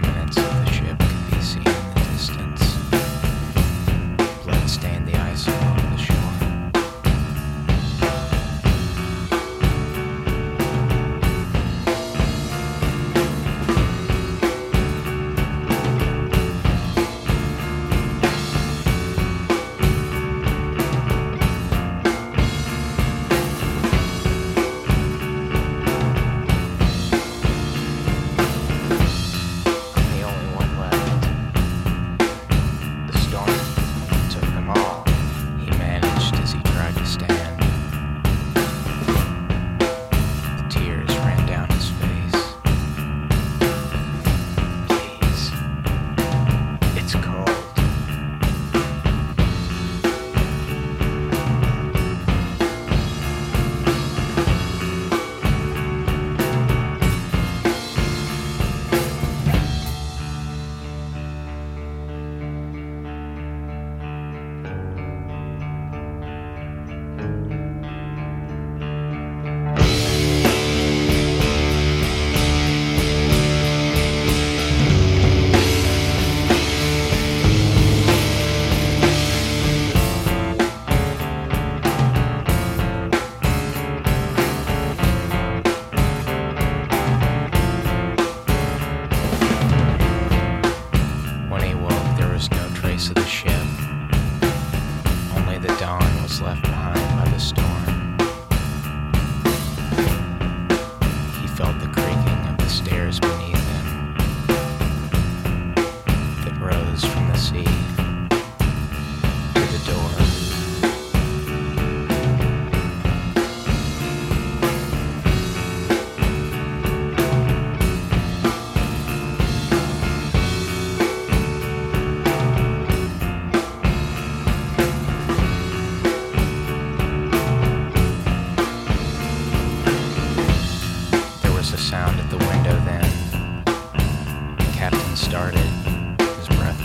for eminence.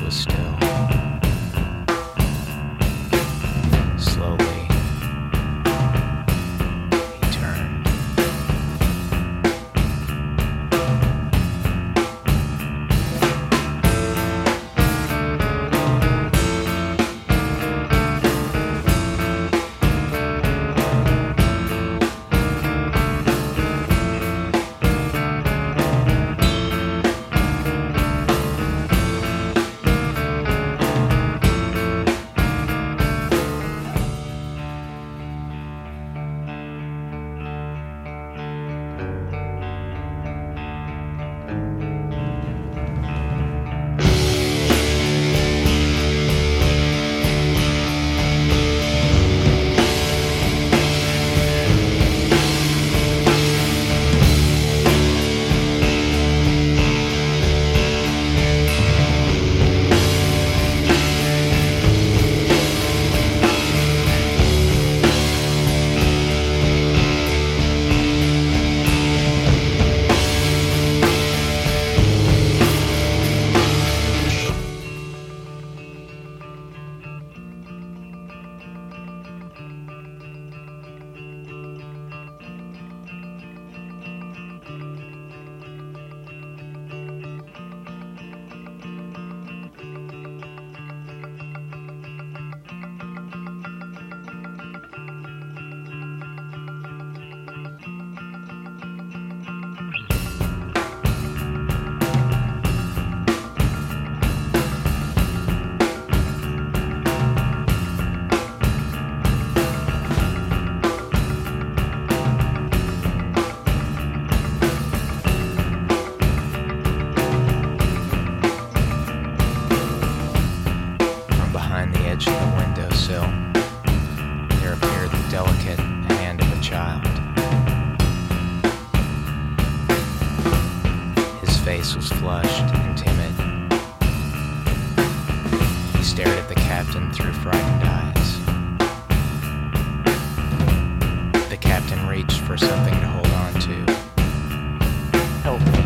His to the windowsill. There appeared the delicate hand of a child. His face was flushed and timid. He stared at the captain through frightened eyes. The captain reached for something to hold on to. Help.